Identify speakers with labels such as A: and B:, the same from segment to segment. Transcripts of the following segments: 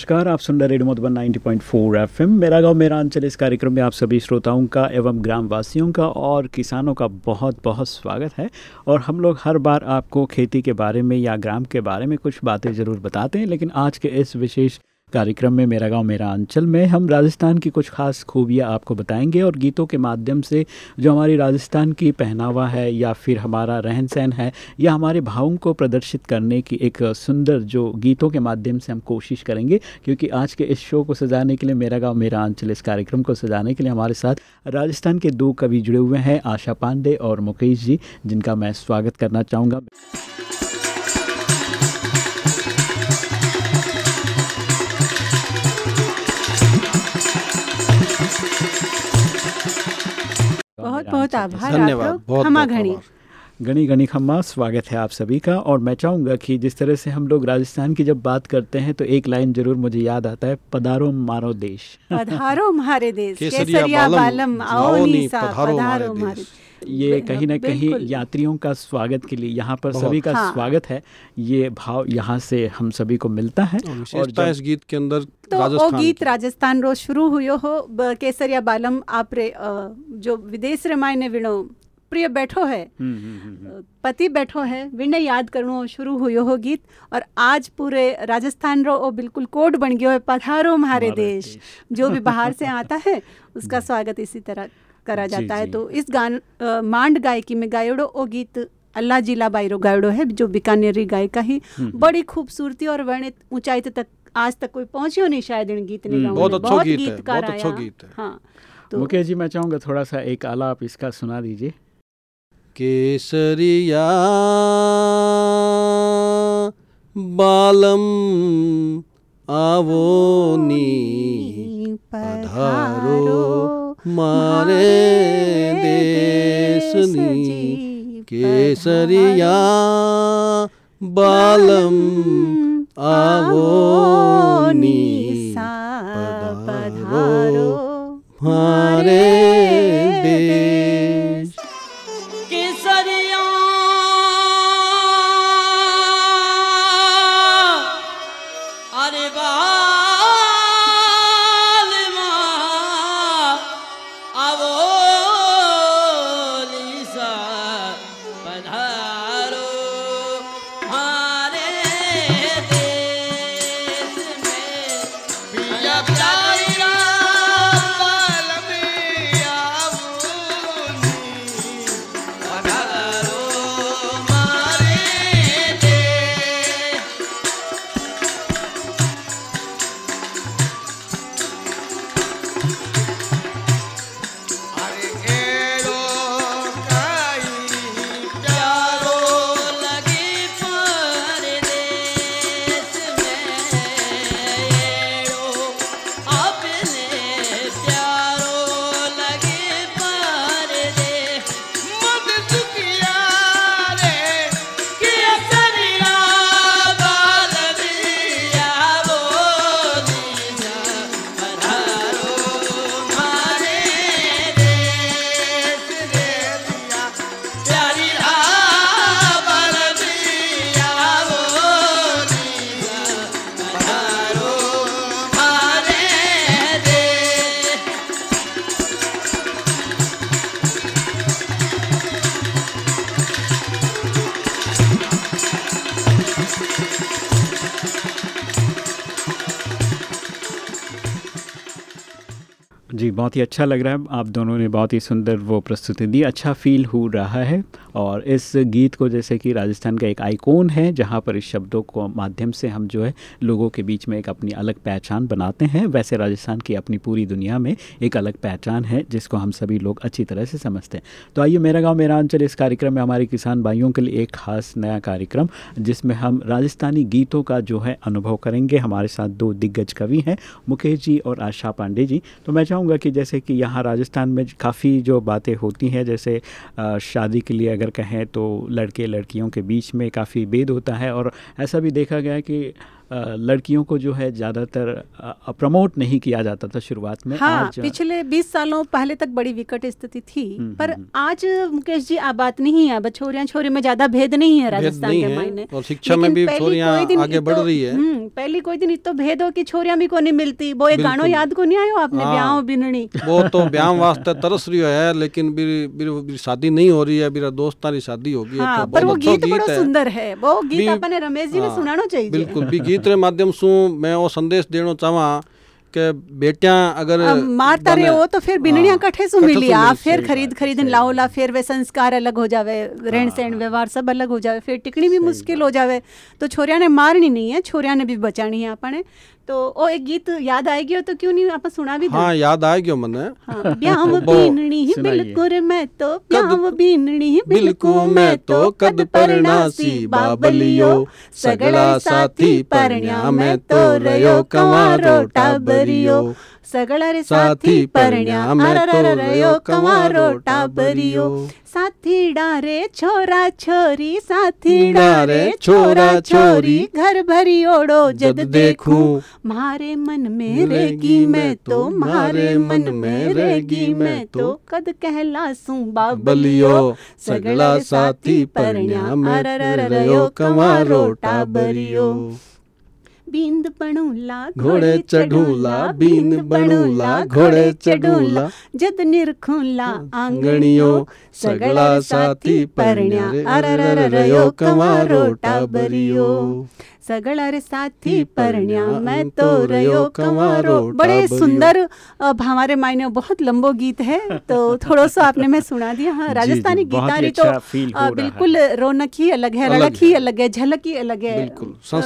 A: नमस्कार, आप सुन रहे रेडियो मधुबन 90.4 पॉइंट मेरा गाँव मेरा अंचल इस कार्यक्रम में आप सभी श्रोताओं का एवं ग्रामवासियों का और किसानों का बहुत बहुत स्वागत है। और हम लोग हर बार आपको खेती के बारे में या ग्राम के बारे में कुछ बातें ज़रूर बताते हैं, लेकिन आज के इस विशेष कार्यक्रम में मेरा गाँव मेरा अंचल में हम राजस्थान की कुछ खास खूबियाँ आपको बताएँगे और गीतों के माध्यम से जो हमारी राजस्थान की पहनावा है या फिर हमारा रहन सहन है या हमारे भावों को प्रदर्शित करने की एक सुंदर जो गीतों के माध्यम से हम कोशिश करेंगे, क्योंकि आज के इस शो को सजाने के लिए मेरा गाँव मेरा अंचल, इस कार्यक्रम को सजाने के लिए हमारे साथ राजस्थान के दो कवि जुड़े हुए हैं, आशा पांडे और मुकेश जी, जिनका मैं स्वागत करना चाहूँगा।
B: बहुत बहुत आभार
C: धन्यवाद। बहुत
B: घनी।
A: गणी गणी खम्मा स्वागत है आप सभी का। और मैं चाहूँगा कि जिस तरह से हम लोग राजस्थान की जब बात करते हैं तो एक लाइन ज़रूर मुझे याद आता है पधारो मारो देश।
B: पधारो हमारे देश
C: केसरिया बालम,
B: आओ नीसा
C: पधारो हमारे देश।
A: ये कहीं ना कहीं यात्रियों का स्वागत के लिए यहाँ पर सभी का
B: हाँ।
A: स्वागत है। ये भाव यहाँ से हम सभी को मिलता है।
C: और
A: जब-
C: इस गीत के अंदर
B: तो ओ
C: राजस्थान
B: गीत राजस्थान रो शुरू हुयो हो केसरिया बालम आपरे अ, जो विदेश रे मायने विणो प्रिय बैठो है
A: हम्म, हम्म, हम्म।
B: पति बैठो है विने याद करणो शुरू हुयो हो गीत और आज पूरे राजस्थान रो ओ बिल्कुल कोड बन गयो है पधारो हमारे देश
A: देश।
B: जो भी बाहर से आता है उसका स्वागत इसी तरह करा
A: जी,
B: जाता है
A: जी।
B: तो इस गान मांड गायकी में गायोड़ो ओ गीत अल्लाह जिला बायरो गायोड़ो है जो बीकानेरी गायिका ही बड़ी खूबसूरती और वर्णित ऊंचाई तक आज तक कोई पहुंचियो नहीं शायद इन गीत ने
C: बहुत। अच्छा गीत है, बहुत अच्छा गीत है।
B: हाँ तो
A: मुकेश जी मैं चाहूँगा थोड़ा सा एक आलाप इसका सुना दीजिए
C: केसरिया बालम आवो नी पधारो मारे देशनी। केसरिया बालम आवो नी पधारो। मारे
D: पधारो
A: बहुत ही अच्छा लग रहा है। आप दोनों ने बहुत ही सुंदर वो प्रस्तुति दी। अच्छा फील हो रहा है। और इस गीत को जैसे कि राजस्थान का एक आइकॉन है, जहाँ पर इस शब्दों को माध्यम से हम जो है लोगों के बीच में एक अपनी अलग पहचान बनाते हैं, वैसे राजस्थान की अपनी पूरी दुनिया में एक अलग पहचान है, जिसको हम सभी लोग अच्छी तरह से समझते हैं। तो आइए मेरा गाँव, मेरा अंचल, इस कार्यक्रम में हमारे किसान भाइयों के लिए एक खास नया कार्यक्रम, जिसमें हम राजस्थानी गीतों का जो है अनुभव करेंगे। हमारे साथ दो दिग्गज कवि हैं, मुकेश जी और आशा पांडे जी। तो मैं चाहूँगा कि जैसे कि यहाँ राजस्थान में काफ़ी जो बातें होती हैं, जैसे शादी के लिए अगर कहें तो लड़के लड़कियों के बीच में काफ़ी भेद होता है और ऐसा भी देखा गया है कि लड़कियों को जो है ज़्यादातर प्रमोट नहीं किया जाता था शुरुआत में
B: हाँ
A: आज
B: पिछले 20 सालों पहले तक बड़ी विकट स्थिति थी
A: हम्म,
B: पर
A: हम्म,
B: आज मुकेश जी आ बात नहीं है छोरिया छोरियाँ छोरी में ज़्यादा भेद नहीं है राजस्थान के मायने।
C: और शिक्षा में भी आगे बढ़ रही है।
B: हम्म, पहली कोई दिन इतो भेद हो कि छोरियाँ भी को नहीं मिलती वो एक गानो याद को नहीं आयो आपने
C: हाँ।
B: ब्याह बिननी
C: वो तो ब्याह वास्ते तरस रही है लेकिन शादी नहीं हो रही है मेरा दोस्तारी शादी होगी हाँ तो
B: पर वो गीत बड़ो। सुंदर है वो गीत अपने रमेश जी ने
C: हाँ,
B: सुनानो चाहिए।
C: बिल्कुल भी गीत रे माध्यम सु मैं वो संदेश देना चाहवा कि बेटियाँ अगर
B: मारता रहे हो तो फिर बिनड़ियाँ
C: हाँ,
B: कठे सु मिली
C: मिली,
B: फिर खरीद
A: खरीद है,
B: लाओ ला फिर वे संस्कार अलग हो जावे रहन सहन व्यवहार सब अलग हो जावे फिर टिकनी भी मुश्किल हो जावे तो छोरिया ने मारनी नहीं है छोरिया ने भी बचानी है अपने। तो ओ एक गीत याद आएगी हो तो क्यों नहीं? आप सुना भी
C: हाँ याद आएगी मने।
B: हाँ, ब्याह
C: वो
B: ही बिल्कुल मैं तो ब्याह बीननी ही
C: बिल्कुल मैं तो कद परणासी बाबलियो सगड़ा साथी परण्या मैं तो रयो कंवारो टाबरियो।
B: सगड़ा रे
C: साथी परण्या
B: परण्या
C: मैं
B: अरर रयो
C: रयो
B: कंवारो
C: कंवारो
B: टाबरियो। साथी डारे छोरा छोरी साथी
C: डारे छोरा
B: छोरा घर भरी ओढ़ो जद देखूँ मारे मन में रहेगी मैं तो मारे मन में रहेगी मैं तो कद कहलासूं बाबलियो
C: बलियो
B: सगला साथी परण्या अरर रयो कंवारो टाबरियो बींद बणूला
C: घोड़े चढ़ूला बिंद बणूला घोड़े चढ़ूला।
B: जद निरखूला
C: आंगणियो सगला साथी परण्या रे अरर रयो कंवारो
B: सगला साथी परण्या मैं तो रयो कंवारो। बड़े सुंदर हमारे मायने बहुत लंबो गीत है तो थोड़ा सा आपने मैं सुना दिया। हाँ राजस्थानी गीतारी तो
A: अच्छा रहा
B: बिल्कुल रौनक ही अलग है
C: अलग
B: रड़क ही। अलग है झलक ही अलग है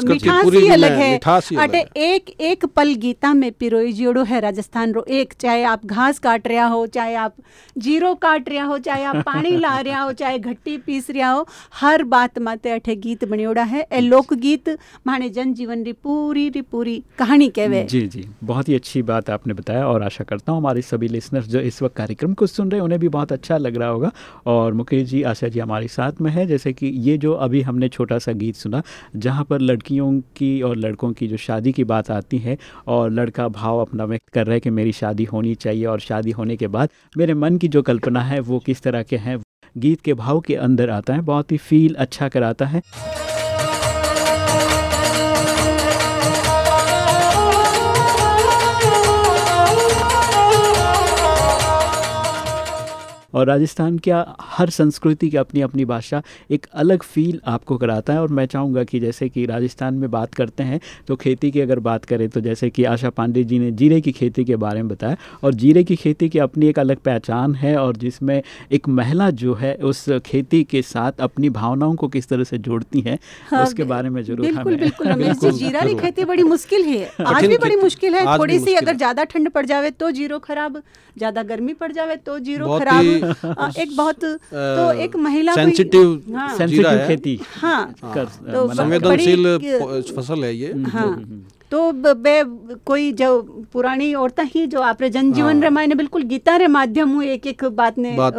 B: मिठास ही अलग है। अटे एक एक पल गीता में पिरोई जोड़ो है राजस्थान रो एक चाहे आप घास काट रहा हो चाहे आप ज़ीरो काट रहा हो चाहे आप पानी ला रहा हो चाहे घट्टी पीस रहा हो हर बात माते अठे गीत बनियोड़ा है। ए लोक गीत माने जन जीवन री पूरी री पूरी कहानी कहवे
A: जी जी। बहुत ही अच्छी बात आपने बताया और आशा करता हूँ हमारे सभी लिसनर्स जो इस वक्त कार्यक्रम को सुन रहे हैं, उन्हें भी बहुत अच्छा लग रहा होगा। और मुकेश जी, आशा जी हमारे साथ में है, जैसे कि ये जो अभी हमने छोटा सा गीत सुना, जहाँ पर लड़कियों की और लड़कों की जो शादी की बात आती है और लड़का भाव अपना व्यक्त कर रहा है कि मेरी शादी होनी चाहिए और शादी होने के बाद मेरे मन की जो कल्पना है, वो किस तरह के हैं, गीत के भाव के अंदर आता है, बहुत ही फील अच्छा कराता है। और राजस्थान क्या हर संस्कृति की अपनी अपनी भाषा एक अलग फील आपको कराता है? और मैं चाहूँगा कि जैसे कि राजस्थान में बात करते हैं तो खेती की अगर बात करें तो जैसे कि आशा पांडे जी ने जीरे की खेती के बारे में बताया। और जीरे की खेती की अपनी एक अलग पहचान है और जिसमें एक महिला जो है उस खेती के साथ अपनी भावनाओं को किस तरह से जोड़ती है
B: हाँ,
A: उसके बारे में ज़रूर
B: बिल्कुल बिल्कुल रमेश जी जीरा की खेती बड़ी मुश्किल है। आज भी बड़ी मुश्किल है। थोड़ी सी अगर ज़्यादा ठंड पड़ जावे तो ज़ीरो खराब ज़्यादा गर्मी पड़ जावे तो ज़ीरो खराब।
C: ही,
B: एक बहुत तो एक महिला कोई-
C: सेंसिटिव
B: हाँ,
A: सेंसिटिव खेती
B: हाँ।
A: कर
B: तो
C: संवेदनशील फ़सल है ये।
B: हाँ। तो बे कोई जो पुरानी औरतें ही जो आपरे जनजीवन रे मायने बिल्कुल गीता रे माध्यम हूँ एक एक बात ने
C: बात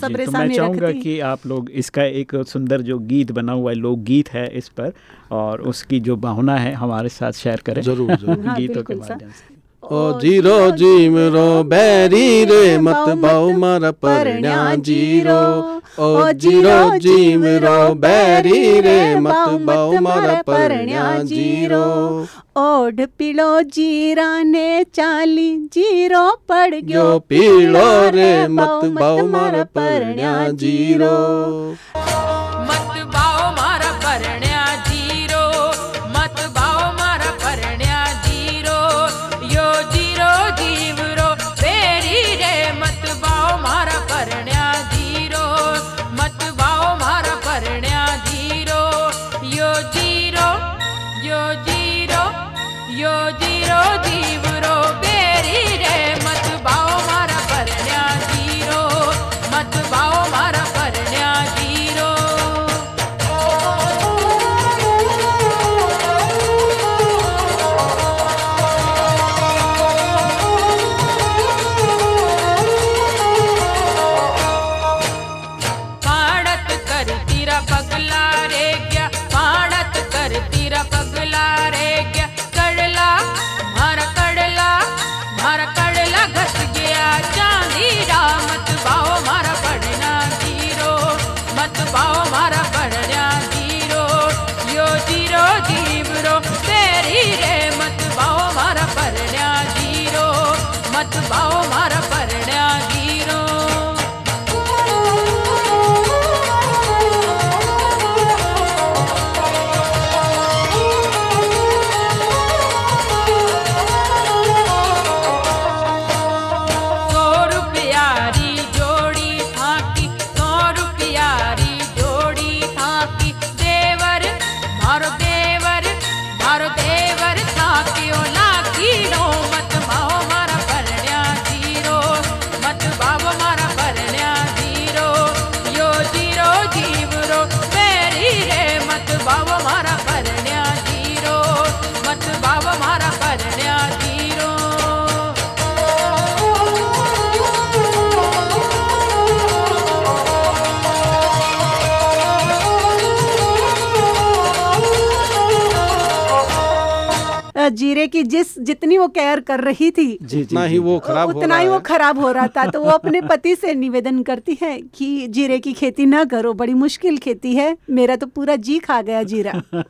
B: सबरे
A: तो मैं चाहूँगा कि आप लोग इसका एक सुंदर जो गीत बना हुआ है लोकगीत है इस पर और उसकी जो भावना है हमारे साथ शेयर करें।
C: ज़रूर ज़रूर।
B: हाँ,
A: गीतों के माध्यम से।
C: ओ ज़ीरो जीम रो बैरी रे मत बाऊ मर परण्या ज़ीरो। ओ ज़ीरो जीम रो बैरी रे मत बाऊ मर परण्या ज़ीरो।
B: ओढ़ पिलो जीरा ने चाली ज़ीरो पड़ गयो
C: पीलो रे मत बाऊ मर परण्या ज़ीरो।
B: अ, कि जिस जितनी वो केयर कर रही थी
A: जी जी
C: उतना ही वो खराब हो
B: उतना
C: रहा
B: ही वो खराब हो रहा था। तो वो अपने पति से निवेदन करती है कि जीरे की खेती ना करो बड़ी मुश्किल खेती है मेरा तो पूरा जी खा गया जीरा।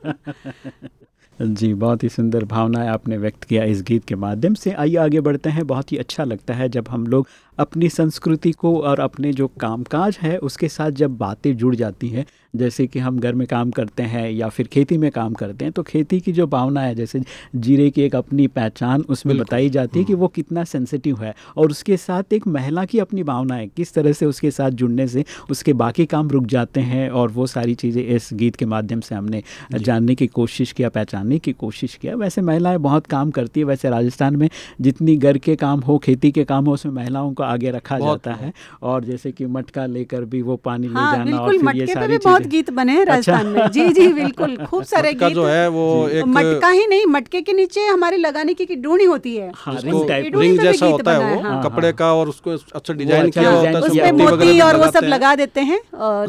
A: जी बहुत ही सुंदर भावनाएँ आपने व्यक्त किया इस गीत के माध्यम से। आइए आगे बढ़ते हैं। बहुत ही अच्छा लगता है जब हम लोग अपनी संस्कृति को और अपने जो कामकाज है उसके साथ जब बातें जुड़ जाती हैं जैसे कि हम घर में काम करते हैं या फिर खेती में काम करते हैं तो खेती की जो भावना है जैसे जीरे की एक अपनी पहचान उसमें बताई जाती है कि वो कितना सेंसिटिव है और उसके साथ एक महिला की अपनी भावना है किस तरह से उसके साथ जुड़ने से उसके बाकी काम रुक जाते हैं और वो सारी चीज़ें इस गीत के माध्यम से हमने जानने की कोशिश किया पहचानने की कोशिश किया। वैसे महिलाएँ बहुत काम करती है वैसे राजस्थान में जितनी घर के काम हो खेती के काम हो उसमें महिलाओं को आगे रखा जाता है और जैसे कि मटका लेकर भी वो पानी हाँ, ले
B: हाँ
A: जाना और फिर ये सारी
B: भी बहुत गीत बने हैं राजस्थान में। जी जी बिल्कुल खूब सारे गीत
C: जो है वो एक
B: मटका ही नहीं मटके के नीचे हमारे लगाने की की डूणी होती है।
A: हाँ, रिंग
C: जैसा होता है
B: है,
C: वो
B: हाँ।
C: कपड़े का और उसको अच्छा डिज़ाइन
A: अच्छा
C: किया होता है
A: किया मोती
B: और वो सब लगा देते हैं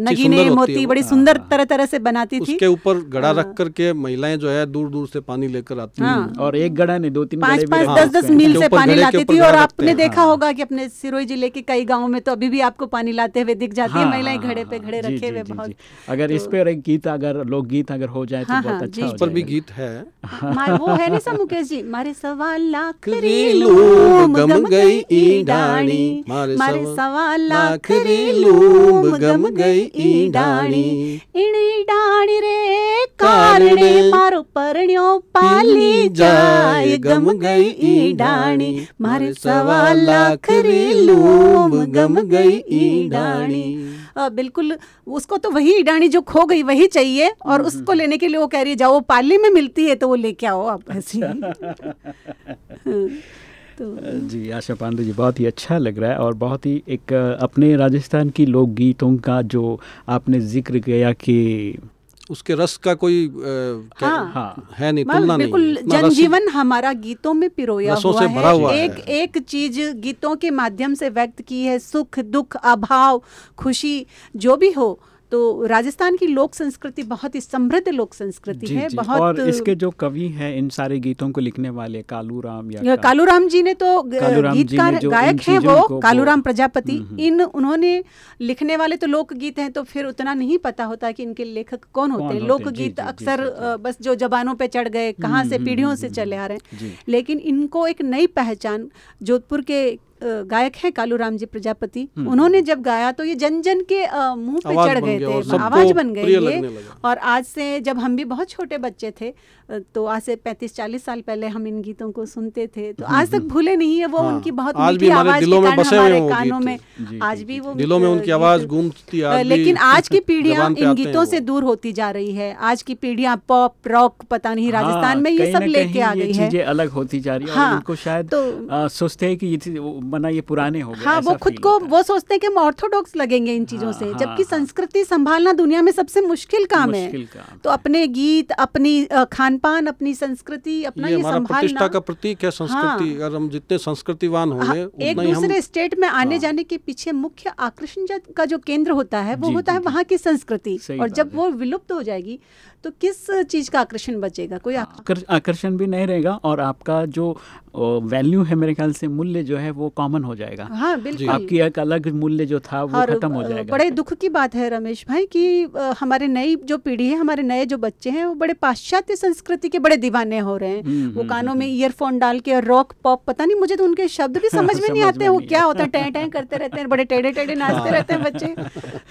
B: नगीने मोती बड़ी सुंदर तरह तरह से बनाती थी।
C: उसके ऊपर गड़ा रख करके महिलाएँ जो है दूर दूर से पानी लेकर आती हैं।
B: हाँ।
A: और एक गड़ा नहीं दो तीन
B: पाँच पाँच दस दस मील से पानी लाती थी और आपने देखा
A: हाँ।
B: होगा कि अपने सिरोही ज़िले के कई गाँव में तो अभी भी आपको पानी लाते हुए दिख जाती है
A: हाँ,
B: महिलाएँ
A: हाँ,
B: घड़े पे
A: हाँ,
B: घड़े रखे हुए बहुत
A: अगर इस पे एक गीत अगर लोकगीत अगर हो जाए तो
B: हाँ,
A: बहुत अच्छा हो
C: पर भी गीत है।
B: मार वो है नहीं सा मुकेश जी मारे सवा लाख
C: गम गई ई डाणी
B: डाणी
C: मारे
B: मारे
C: सवा
B: सवा लाख
C: गम गई ई डाणी
B: इणी डाणी रे कारणे मारो परण्यो पाली जाय गम गई ई डाणी मारे सवा लाख री लूम गम गई ई डाणी बिल्कुल उसको तो वही डाणी जो खो गई वही चाहिए और उसको लेने के लिए वो कह रही है जाओ पाली में मिलती है तो वो लेके आओ आप ऐसी हाँ, तो
A: जी आशा पांडे जी बहुत ही अच्छा लग रहा है और बहुत ही एक अपने राजस्थान की लोकगीतों का जो आपने ज़िक्र किया कि
C: उसके रस का कोई आ,
B: हाँ।
A: हाँ
C: है नहीं तुलना नहीं
B: बिल्कुल जनजीवन हमारा गीतों में पिरोया हुआ
C: से भरा
B: है
C: हुआ
B: एक
C: है।
B: एक चीज़ गीतों के माध्यम से व्यक्त की है सुख दुख अभाव खुशी जो भी हो तो राजस्थान की लोक संस्कृति बहुत ही समृद्ध लोक संस्कृति है
A: जी।
B: बहुत
A: और इसके जो कवि हैं इन सारे गीतों को लिखने वाले कालू राम या
B: कालूराम जी ने तो
A: कालूराम
B: गीतकार गायक हैं वो
A: को-
B: कालूराम प्रजापति।
A: हम्म, हम्म।
B: इन उन्होंने लिखने वाले तो लोक गीत हैं तो फिर उतना नहीं पता होता कि इनके लेखक कौन होते हैं।
A: जी, जी,
B: अक्सर बस जो जबानों पे चढ़ गए कहाँ से
A: हम्म,
B: पीढ़ियों से चले आ रहे हैं। लेकिन इनको एक नई पहचान जोधपुर के गायक हैं कालूराम जी प्रजापति। उन्होंने जब गाया तो ये जन जन के मुँह पे चढ़ गए थे आवाज़ बन गए ये। और आज से जब हम भी बहुत छोटे बच्चे थे तो आज से 35-40 साल पहले हम इन गीतों को सुनते थे। तो आज तक भूले नहीं है वो
C: हाँ,
B: उनकी बहुत
C: आज भी
B: मीठी
C: हमारे
B: आवाज़
C: दिलों
B: के
C: में
B: कारण
C: बसे हुए
B: हमारे कानों में आज भी वो
C: दिलों में उनकी आवाज़ गूंजती
B: लेकिन आज की पीढ़ियाँ इन गीतों से दूर होती जा रही है। आज की पीढ़ियाँ पॉप रॉक पता नहीं राजस्थान
A: हाँ,
B: में ये सब लेके आ गई है।
A: अलग होती जा रही है
B: हाँ,
A: इनको शायद
B: तो-
A: सोचते हैं कि मना ये पुराने हो गए
B: हाँ वो खुद को वो सोचते हैं कि हम ऑर्थोडॉक्स लगेंगे इन चीज़ों
A: हाँ,
B: से।
A: हाँ,
B: जबकि
A: हाँ।
B: संस्कृति संभालना दुनिया में सबसे मुश्किल काम है।
A: काम।
B: तो अपने गीत अपनी खान-पान अपनी संस्कृति अपना
C: ये
B: ये संभालना।
C: का प्रतीक है संस्कृति। अगर हम जितने संस्कृतिवान
B: हाँ,
C: होंगे
B: एक
C: ही
B: दूसरे स्टेट में आने
A: हाँ।
B: जाने के पीछे मुख्य आकर्षण का जो केंद्र होता है वो होता है वहाँ की संस्कृति। और जब वो विलुप्त हो जाएगी तो किस चीज़ का आकर्षण बचेगा? कोई
A: आकर्षण भी नहीं रहेगा और आपका जो वैल्यू है मेरे ख्याल से मूल्य जो है वो कॉमन हो जाएगा।
B: हाँ बिल्कुल।
A: आपकी एक अलग मूल्य जो था वो खत्म हो जाएगा।
B: बड़े दुख की बात है रमेश भाई कि हमारे नई जो पीढ़ी है हमारे नए जो बच्चे हैं वो बड़े पाश्चात्य संस्कृति के बड़े दीवाने हो रहे हैं।
A: हम्म,
B: वो
A: हम्म,
B: कानों में ईयरफोन डाल के रॉक पॉप पता नहीं मुझे तो उनके शब्द भी समझ में नहीं आते
A: में
B: वो क्या होता है टैं टैं करते रहते हैं बड़े टेढ़े टेढ़े नाचते रहते हैं बच्चे।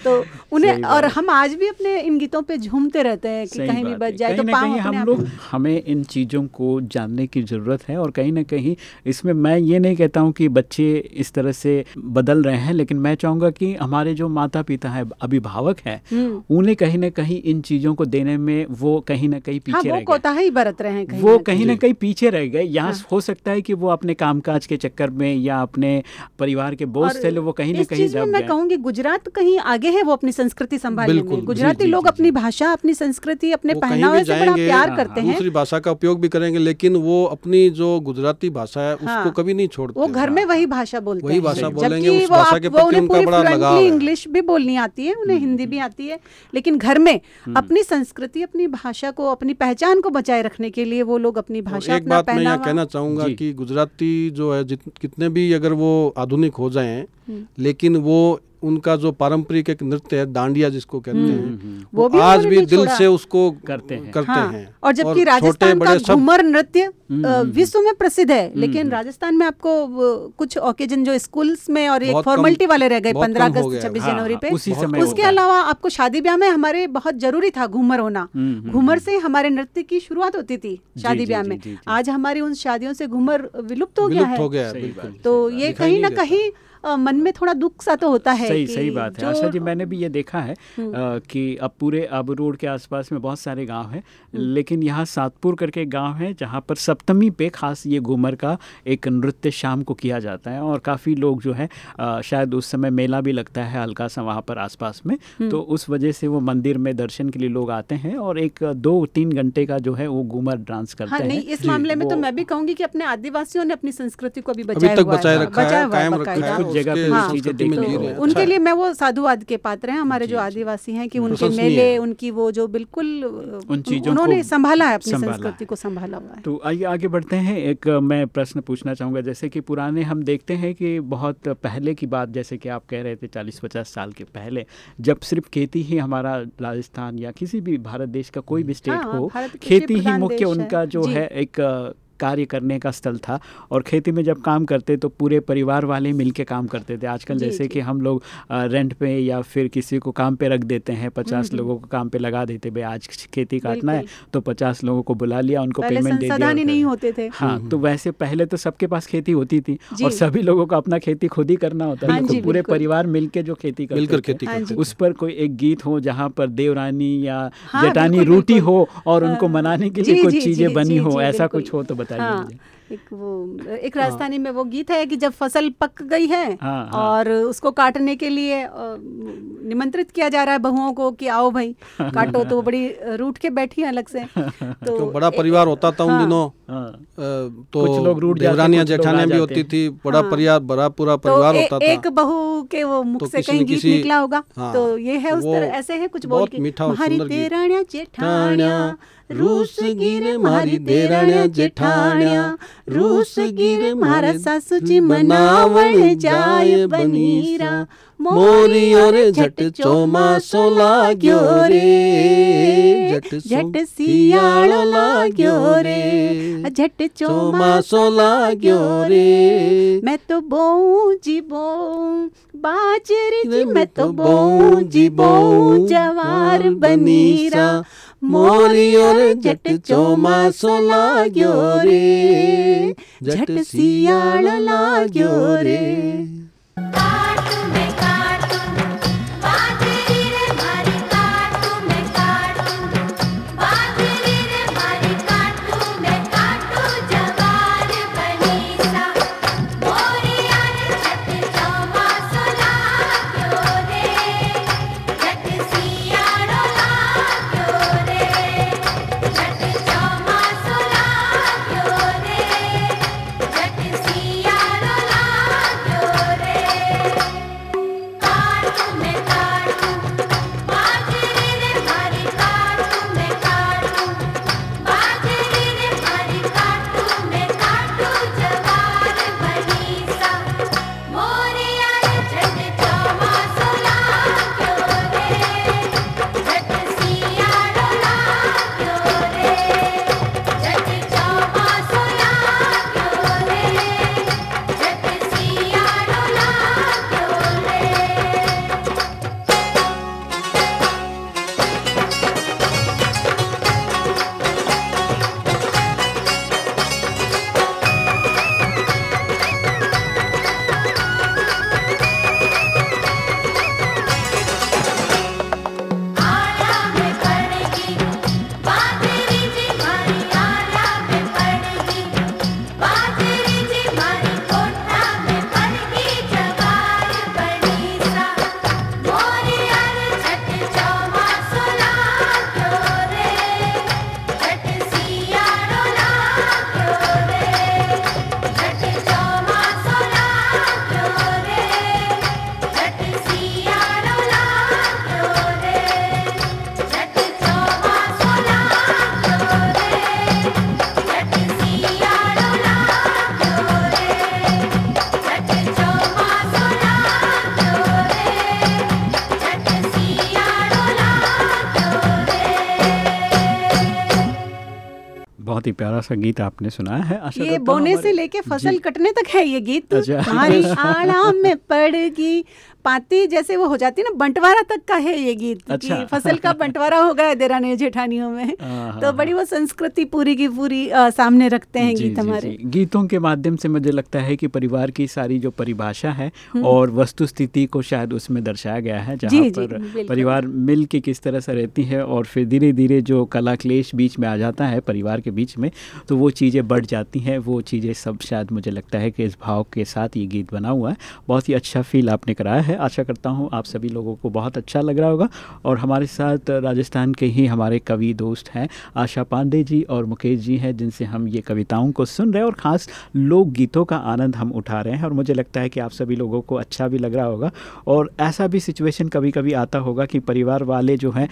B: तो उन्हें और हम आज भी अपने इन गीतों पे झूमते रहते हैं कि कहीं भी बच जाए
A: कहीं
B: तो पाँव
A: कहीं हम लोग हमें इन चीज़ों को जानने की ज़रूरत है और कहीं ना कहीं इसमें मैं ये नहीं कहता हूँ कि बच्चे इस तरह से बदल रहे हैं लेकिन मैं चाहूँगा कि हमारे जो माता पिता हैं अभिभावक हैं
B: हम्म।
A: उन्हें कहीं ना कहीं इन चीज़ों को देने में वो कहीं ना कहीं
B: हाँ
A: पीछे
B: वो
A: रह गए।
B: कोताही बरत रहे हैं
A: वो कहीं। ना कहीं पीछे रह गए यहाँ
B: हाँ।
A: सकता है कि वो अपने कामकाज के चक्कर में या अपने परिवार के बोझ से वो कहीं ना कहीं
B: चीज़ मैं कहूँगी गुजरात कहीं आगे है वो अपनी संस्कृति संभालने में? गुजराती लोग अपनी भाषा अपनी संस्कृति गुजराती अपने पहनावे से बड़ा प्यार
A: हाँ,
B: करते हैं
C: दूसरी भाषा का उपयोग भी करेंगे लेकिन वो अपनी जो गुजराती भाषा है उसको
B: हाँ।
C: कभी नहीं छोड़ते
B: वो घर में वही भाषा बोलते
C: वही भाषा बोलेंगे, उस भाषा के प्रति उनका बड़ा लगाव है।
B: इंग्लिश भी बोलनी आती है उन्हें हिंदी भी आती है लेकिन घर में अपनी संस्कृति अपनी भाषा को अपनी पहचान को बचाए रखने के लिए वो लोग अपनी भाषा
C: एक बात मैं यहाँ कहना चाहूँगा। कि गुजराती जो है कितने भी अगर वो आधुनिक हो जाएँ
B: हम्म।
C: लेकिन वो उनका जो पारंपरिक एक नृत्य है डांडिया जिसको कहते हैं
B: हम्म, वो
C: वो
B: भी
C: आज भी दिल से उसको
A: करते हैं।
C: करते
B: हाँ,
C: हैं।
B: और जबकि राजस्थान का घूमर नृत्य
A: हम्म,
B: विश्व में प्रसिद्ध है लेकिन राजस्थान में आपको कुछ ओकेजन जो स्कूल्स में और एक फॉर्मेलिटी वाले रह गए पंद्रह अगस्त छब्बीस
A: हाँ,
B: जनवरी
A: हाँ,
B: पे। उसके अलावा आपको शादी ब्याह में हमारे बहुत ज़रूरी था घूमर होना।
A: हम्म, हम्म,
B: घूमर से हमारे नृत्य की शुरुआत होती थी शादी ब्याह में। आज हमारी उन शादियों से घूमर विलुप्त हो गया है। तो ये कहीं ना कहीं मन में थोड़ा दुख सा तो होता है
A: सही सही बात है। आशा जी मैंने भी ये देखा है अ, कि अब पूरे अब रोड के आसपास में बहुत सारे गाँव हैं लेकिन यहाँ सातपुर करके एक गाँव है जहाँ पर सप्तमी पे खास ये घूमर का एक नृत्य शाम को किया जाता है और काफ़ी लोग जो है शायद उस समय मेला भी लगता है हल्का सा वहाँ पर आसपास में। तो उस वजह से वो मंदिर में दर्शन के लिए लोग आते हैं और एक दो तीन घंटे का जो है वो घूमर डांस करते
B: हाँ
A: हैं।
B: इस मामले में तो मैं भी कहूँगी कि अपने आदिवासियों ने अपनी संस्कृति को अभी
C: अभी
B: बचाया हुआ
C: बचाए रखा है
B: है।
C: है
A: कुछ जगह पे
C: संस्कृति
A: चीज़ें
C: में
A: देखने
C: जी
A: को
C: रहे हैं।
A: अच्छा।
B: उनके लिए मैं वो साधुवाद के पात्र हैं हमारे जो आदिवासी हैं कि उनके मेले
C: है।
B: उनकी वो जो बिल्कुल
A: उन चीज़ों
B: उन्होंने संभाला है अपनी संस्कृति को संभाला हुआ है।
A: तो आइए आगे बढ़ते हैं। एक मैं प्रश्न पूछना चाहूँगा जैसे कि पुराने हम देखते हैं कि बहुत पहले की बात जैसे कि आप कह रहे थे चालीस पचास साल के पहले जब सिर्फ़ खेती ही हमारा राजस्थान या किसी भी भारत देश का कोई भी स्टेट
B: हाँ,
A: हो खेती ही मुख्य उनका जो। है एक कार्य करने का स्थल था और खेती में जब काम करते तो पूरे परिवार वाले मिल के काम करते थे। आजकल जैसे कि हम लोग रेंट पे या फिर किसी को काम पे रख देते हैं पचास लोगों को काम पे लगा देते भाई आज खेती काटना है। तो पचास लोगों को बुला लिया उनको पेमेंट दे दिया
B: ही नहीं होते थे।
A: हाँ तो वैसे पहले तो सबके पास खेती होती थी और सभी लोगों को अपना खेती खुद ही करना होता
B: हाँ
A: था तो पूरे परिवार मिलके जो खेती करते
C: खेती
B: हाँ
C: करते
A: उस पर कोई एक गीत हो जहाँ पर देवरानी या
B: हाँ,
A: जटानी रूटी हो और
B: हाँ।
A: उनको मनाने के लिए कुछ चीज़ें बनी हो ऐसा कुछ हो तो बताइए
B: हाँ, एक वो एक राजस्थानी हाँ, में वो गीत है कि जब फ़सल पक गई है
A: हाँ, हाँ।
B: और उसको काटने के लिए निमंत्रित किया जा रहा है बहुओं को कि आओ भाई काटो तो बड़ी रूठ के बैठी है अलग से। तो
C: तो बड़ा परिवार होता था उन
B: हाँ।
C: दिनों।
A: हाँ।
C: तो
A: कुछ लोग रूठ
C: देवरानियाँ जेठानियाँ भी होती थी बड़ा
B: हाँ।
C: परिवार बड़ा पूरा
B: तो
C: परिवार होता था।
B: एक बहू के वो मुख
C: तो
B: से कहीं गीत निकला होगा।
C: हाँ,
B: तो ये है उस तरह ऐसे है कुछ बोल
C: बहुत
B: के।
C: मीठा और
B: मारी
C: रूस गिरे मारी देराण्या जेठाण्या रूस गिरे
B: मारा
C: मारे
B: सासू जी मनावण जाय बनीरा
C: मोरी ओरे झट चौमासो लाग्यो रे झट
B: सियाळो लाग्यो रे झट चौमासो
C: चौमासो लाग्यो रे।
B: मैं तो बोऊं जी बोऊं बाजरी जी मैं तो बोऊं जी बोऊं जवार बनीरा
C: मोरी ओरे झट चौमासो लाग्यो रे झट सियाळ लाग्यो
A: बहुत ही प्यारा सा गीत आपने सुनाया है। आशा
B: ये बोने से लेके फ़सल कटने तक है ये गीत।
A: अच्छा।
B: तुम्हारी आड़ा में पड़गी पाती जैसे वो हो जाती है ना बंटवारा तक का है ये गीत
A: अच्छा।
B: कि फ़सल का बंटवारा हो गया देरानी जेठानियों में।
A: हाँ,
B: तो बड़ी वो संस्कृति पूरी की पूरी अ, सामने रखते हैं गीत हमारे।
A: गीतों के माध्यम से मुझे लगता है कि परिवार की सारी जो परिभाषा है
B: हम्म।
A: और वस्तु स्थिति को शायद उसमें दर्शाया गया है जहाँ पर परिवार मिल के किस तरह से रहती है और फिर धीरे धीरे जो कला क्लेश बीच में आ जाता है परिवार के बीच में तो वो चीज़ें बढ़ जाती हैं। वो चीज़ें सब शायद मुझे लगता है कि इस भाव के साथ ये गीत बना हुआ है। बहुत ही अच्छा फील आपने कराया है आशा करता हूँ आप सभी लोगों को बहुत अच्छा लग रहा होगा और हमारे साथ राजस्थान के ही हमारे कवि दोस्त हैं आशा पांडे जी और मुकेश जी हैं, जिनसे हम ये कविताओं को सुन रहे हैं और ख़ास लोकगीतों का आनंद हम उठा रहे हैं और मुझे लगता है कि आप सभी लोगों को अच्छा भी लग रहा होगा और ऐसा भी सिचुएशन कभी कभी आता होगा कि परिवार वाले जो हैं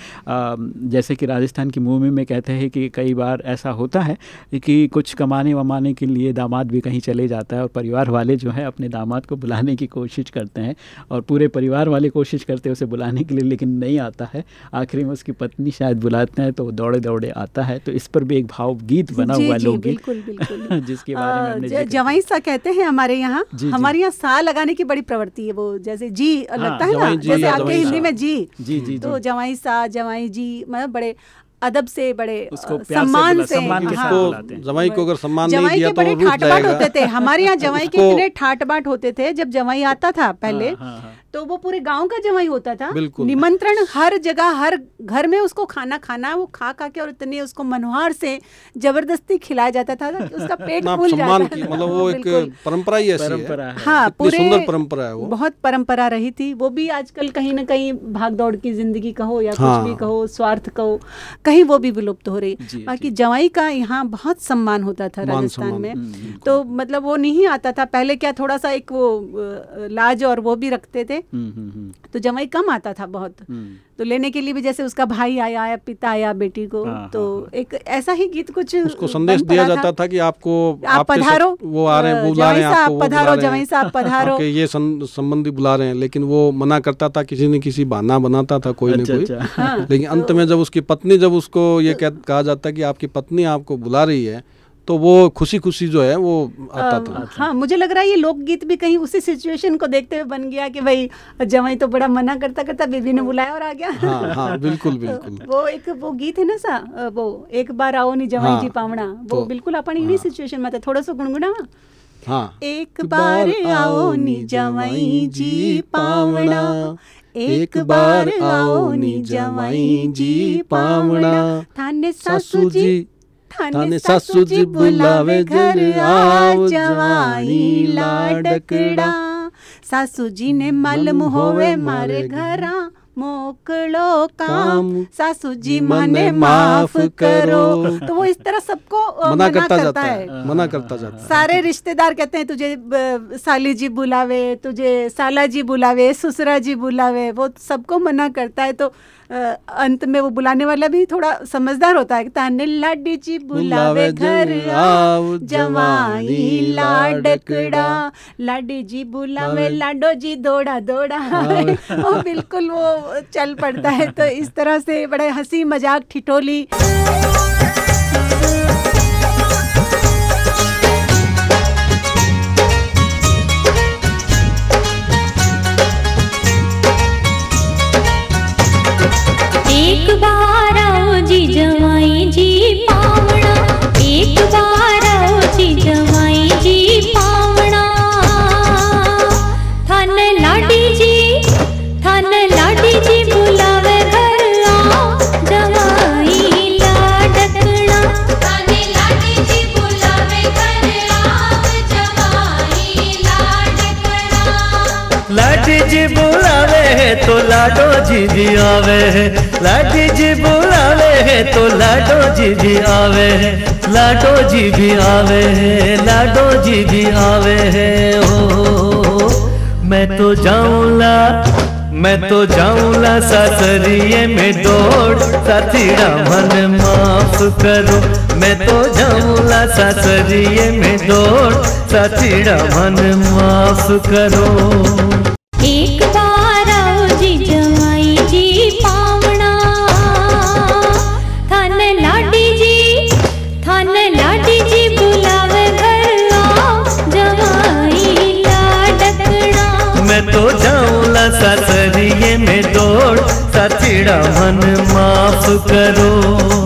A: जैसे कि राजस्थान की मूवी में कहते हैं कि कई बार ऐसा होता है कि कुछ कमाने वमाने के लिए दामाद भी कहीं चले जाता है और परिवार वाले जो हैं अपने दामाद को बुलाने की कोशिश करते हैं और पूरे परिवार वाले कोशिश करते हैं उसे बुलाने के लिए लेकिन नहीं आता है। आखिरी में उसकी पत्नी शायद बुलाते हैं तो वो दौड़े दौड़े आता है। तो इस पर भी एक भाव गीत बना हुआ है
B: जी,
A: लोकगीत
B: बिल्कुल बिल्कुल।
A: जिसके बारे में हमने
B: ज-
A: ज़िक्र
B: जवाई सा कहते हैं हमारे यहाँ। हमारे यहाँ सा लगाने की बड़ी प्रवृत्ति है वो जैसे जी लगता है ना जैसे आपके हिंदी में जी।
A: जी जी
B: तो जवाई सा जवाई जी मतलब बड़े अदब से बड़े
A: से
B: सम्मान से
A: सम्मान साथ
B: हाँ।
C: को अगर सम्मान नहीं दिया
B: के
C: तो
B: बड़े ठाट बाट होते थे। हमारे यहाँ जवाई के इतने ठाट बाट होते थे जब जवाई आता था पहले।
A: हाँ, हाँ, हाँ।
B: तो वो पूरे गाँव का जवाई होता था। निमंत्रण हर जगह हर घर में उसको खाना खाना वो खा खा के और इतने उसको मनोहार से ज़बरदस्ती खिलाया जाता था कि उसका पेट फूल जाता
C: की
B: था।
C: मतलब वो एक परंपरा ही ऐसी
A: परंपरा
C: है।
A: है
B: हाँ पूरे
C: सुंदर परंपरा है वो।
B: बहुत परंपरा रही थी। वो भी आजकल कहीं ना कहीं भाग दौड़ की ज़िंदगी कहो या
C: हाँ।
B: कुछ भी कहो स्वार्थ कहो कहीं वो भी विलुप्त हो रही। बाकी जवाई का यहाँ बहुत सम्मान होता था राजस्थान में।
A: हम्म,
B: तो मतलब वो नहीं आता था। पहले क्या थोड़ा सा एक वो लाज और वो भी रखते थे। तो जमाई कम आता था बहुत।
A: हम्म।
B: तो लेने के लिए भी जैसे उसका भाई आया या पिता आया बेटी को
A: हाँ,
B: तो एक ऐसा ही गीत कुछ
C: उसको संदेश दिया जाता था। कि आपको
B: आप पधारो।
C: वो आ रहे हैं बुला रहे हैं
B: पधारो
C: हैं।
B: जवाई साहब पधारो।
C: ये संबंधी बुला रहे हैं लेकिन वो मना करता था किसी न किसी बहाना बनाता था कोई न
A: अच्छा,
C: कोई।
A: अच्छा।
B: हाँ,
C: लेकिन अंत में जब उसकी पत्नी जब उसको ये कहा जाता है कि आपकी पत्नी आपको बुला रही है तो वो खुशी खुशी जो है वो आता था
B: हाँ। मुझे लग रहा है ये लोकगीत भी कहीं उसी सिचुएशन को देखते हुए बन गया कि भाई जवाई तो बड़ा मना करता करता बीबी ने बुलाया और आ गया।
C: हाँ हाँ बिल्कुल बिल्कुल।
B: वो एक वो गीत है ना सा वो एक बार आओ नी जवाई
C: हाँ,
B: जी पावना वो
C: तो-
B: बिल्कुल अपन इन्हीं सिचुएशन में थे थोड़ा सा गुनगुना
C: हाँ।
B: एक बार आओ नी जवाई जी पावना। एक बार आओ नी जवाई जी पावना। थाने सासू जी थाने सासू जी बुलावे घर आओ जवाई लाडकड़ा। सासू जी ने मालूम होवे मारे घरा। मोकलो काम। सासू जी माने माफ़ करो। तो वो इस तरह सबको अ,
C: मना करता करता जाता है। मना करता जाता है।
B: सारे रिश्तेदार कहते हैं तुझे साली जी बुलावे तुझे साला जी बुलावे ससुरा जी बुलावे वो सबको मना करता है। तो अंत में वो बुलाने वाला भी थोड़ा समझदार होता है ताने लाडी जी बुलावे घर आओ जवाई लाडकड़ा। लाडी जी बुलावे लाडो जी दौड़ा दौड़ा। वो बिल्कुल वो चल पड़ता है तो इस तरह से बड़े हँसी मज़ाक ठिठोली।
E: एक लाडो जी
F: भी आवे लाठी जी बुलावे तो लाडो जी भी आवे लाडो जी भी आवे लाडो जी भी आवे है हो मैं तो जाऊंला, मैं तो जाऊंला सासरिए में दौड़ साथीड़ा मन माफ़ करो। मैं तो जाऊंला सासरिए में दौड़ साथीड़ा मन माफ़ करो।
E: एक
F: तो जाऊला ससरिए में दौड़ सचिड़ा मन माफ़ करो।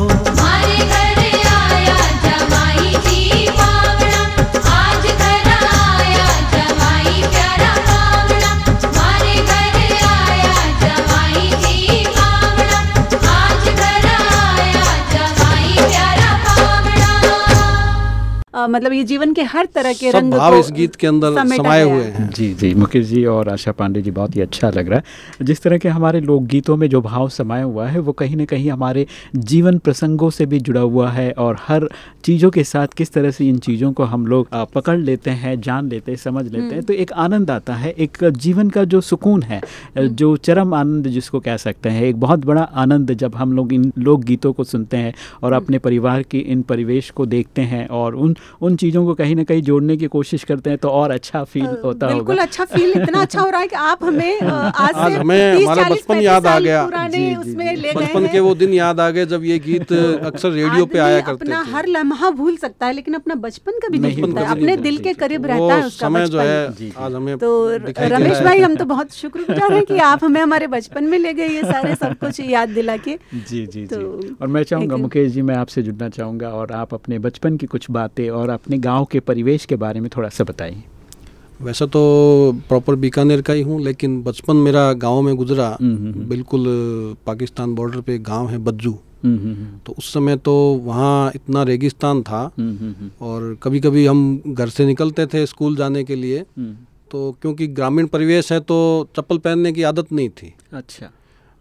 B: मतलब ये जीवन के हर तरह के रंग
C: भाव इस गीत के अंदर समाये हुए
B: हैं।
A: जी जी मुकेश जी और आशा पांडे जी बहुत ही अच्छा लग रहा है। जिस तरह के हमारे लोकगीतों में जो भाव समाया हुआ है वो कहीं ना कहीं हमारे जीवन प्रसंगों से भी जुड़ा हुआ है और हर चीज़ों के साथ किस तरह से इन चीज़ों को हम लोग पकड़ लेते हैं जान लेते हैं समझ लेते हैं तो एक आनंद आता है एक जीवन का जो सुकून है जो चरम आनंद जिसको कह सकते हैं एक बहुत बड़ा आनंद जब हम लोग इन लोकगीतों को सुनते हैं और अपने परिवार की इन परिवेश को देखते हैं और उन उन चीज़ों को कहीं ना कहीं जोड़ने की कोशिश करते हैं तो और अच्छा फील होता
B: है
A: बिल्कुल
B: अच्छा फील इतना अच्छा हो रहा है कि आप हमें आज
C: आज हमें हमारा बचपन याद आ गया। बचपन के वो दिन याद आ गए जब ये गीत अक्सर रेडियो पे आया करते
B: अपना हर लम्हा भूल सकता है लेकिन अपना बचपन कभी नहीं
A: नहीं
B: भूलता अपने दिल के करीब रहता है
C: समय जो है आज हमें
B: तो रमेश भाई हम तो बहुत शुक्रगुजार हैं कि आप हमें हमारे बचपन में ले गए ये सारे सब कुछ याद दिला के।
A: जी जी
B: तो
A: जी और मैं चाहूँगा मुकेश जी मैं आपसे जुड़ना चाहूँगा और आप अपने बचपन की कुछ बातें और अपने गाँव के परिवेश के बारे में थोड़ा सा बताइए।
C: वैसे तो प्रॉपर बीकानेर का ही हूँ लेकिन बचपन मेरा गाँव में गुजरा
A: हम्म, हम्म, हम्म।
C: बिल्कुल पाकिस्तान बॉर्डर पे गाँव है बज्जू। तो उस समय तो वहाँ इतना रेगिस्तान था और कभी कभी हम घर से निकलते थे स्कूल जाने के लिए तो क्योंकि ग्रामीण परिवेश है तो चप्पल पहनने की आदत नहीं थी।
A: अच्छा।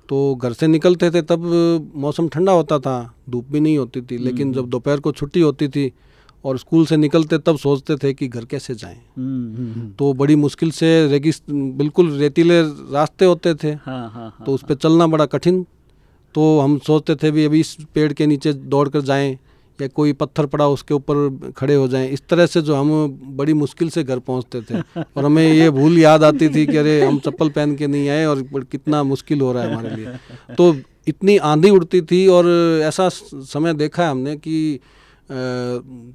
C: तो घर से निकलते थे तब मौसम ठंडा होता था धूप भी नहीं होती थी लेकिन जब दोपहर को छुट्टी होती थी और स्कूल से निकलते तब सोचते थे कि घर कैसे जाएँ।
A: हम्म, हम्म, हम्म,
C: तो बड़ी मुश्किल से रेगिस बिल्कुल रेतीले रास्ते होते थे।
A: हाँ हाँ हाँ
C: तो उस पर चलना बड़ा कठिन। तो हम सोचते थे भी अभी इस पेड़ के नीचे दौड़ कर जाएँ या कोई पत्थर पड़ा उसके ऊपर खड़े हो जाएँ। इस तरह से जो हम बड़ी मुश्किल से घर पहुँचते थे। और हमें ये भूल याद आती थी कि अरे हम चप्पल पहन के नहीं आए और कितना मुश्किल हो रहा है हमारे लिए। तो इतनी आंधी उड़ती थी और ऐसा समय देखा है हमने कि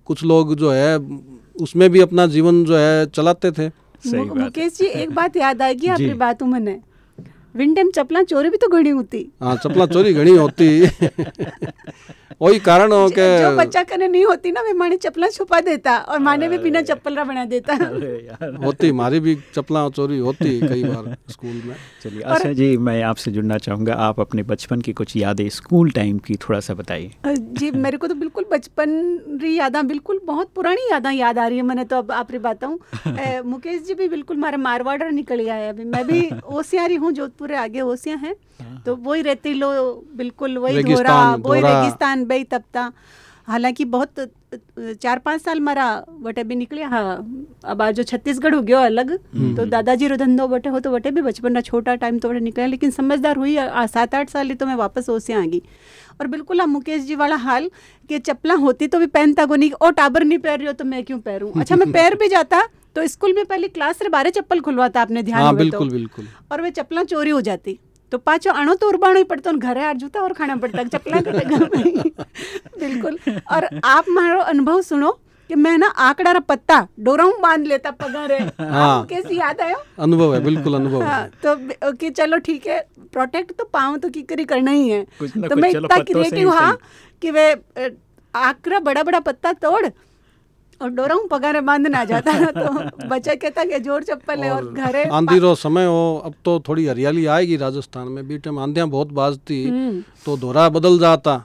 C: कुछ लोग जो है उसमें भी अपना जीवन जो है चलाते थे
A: सही
B: मु-
A: बात है।
B: मुकेश जी एक बात याद आएगी आपकी। बातों में विंडम चपला चोरी भी तो घड़ी होती।
C: हाँ चपला चोरी घनी होती। वही कारण हो के
B: जो बच्चा कने नहीं होती ना वे माने चपला छुपा देता और माने भी बिना चप्पल रा बना देता
C: होती हमारी भी चपला चोरी होती कई बार स्कूल में।
A: चलिए आशा जी मैं आपसे जुड़ना चाहूँगा। आप अपने बचपन की कुछ यादें स्कूल टाइम की थोड़ा सा बताइए।
B: जी मेरे को तो बिल्कुल बचपन री यादा बिल्कुल बहुत पुरानी यादा याद आ रही है। मैंने तो अब आप रे बताऊँ। मुकेश जी भी बिल्कुल मारे मारवाड़ रा निकल गया है। अभी मैं भी ओसियारी हूँ जोधपुर रे आगे ओसिया है। तो वही रहती लो बिल्कुल वही धोरा वही रेगिस्तान बई तपता हालाँकि बहुत चार पाँच साल मारा वटे भी निकले। हाँ अब आज जो छत्तीसगढ़ हो गयो अलग। तो दादाजी रो धंधो बटे हो तो वटे भी बचपन रा छोटा टाइम तो वटे निकला। लेकिन समझदार हुई सात आठ साल ही तो मैं वापस ओसिया आ गई। और बिल्कुल आप मुकेश जी वाला हाल कि चप्पला होती तो भी पहनता को नहीं और टाबर नहीं पहन रही हो तो मैं क्यों पहनूं? अच्छा मैं पैर भी जाता तो स्कूल में पहले क्लास रे बारह चप्पल खुलवाता आपने ध्यान
C: हाँ
B: हुए तो।
C: बिल्कुल बिल्कुल।
B: और वे चप्पला चोरी हो जाती। तो पाछो अणो तो उर्बाणो ही पड़ता घरे आ जूता और खाना पड़ता चप्पला। बिल्कुल। और आप मारो अनुभव सुनो कि मैं ना आंकड़ा रा पत्ता डोराऊ बाँध लेता पगारे
C: हाँ।
B: कैसी याद आयो?
C: अनुभव है बिल्कुल अनुभव
B: हाँ। तो ब- कि चलो ठीक है। प्रोटेक्ट तो पाऊँ तो की करी करना ही है। तो मैं इतना क्रिएटिव
A: हाँ
B: कि वे आकरा बड़ा बड़ा पत्ता तोड़ और डोरा हूँ पगारे बाँध ना जाता तो बच्चा कहता कि ज़ोर चप्पल है और घरे
C: आंधी रो समय हो अब तो थोड़ी हरियाली आएगी राजस्थान में बीटे में आंधिया बहुत बाजती
B: थी
C: तो धोरा बदल जाता।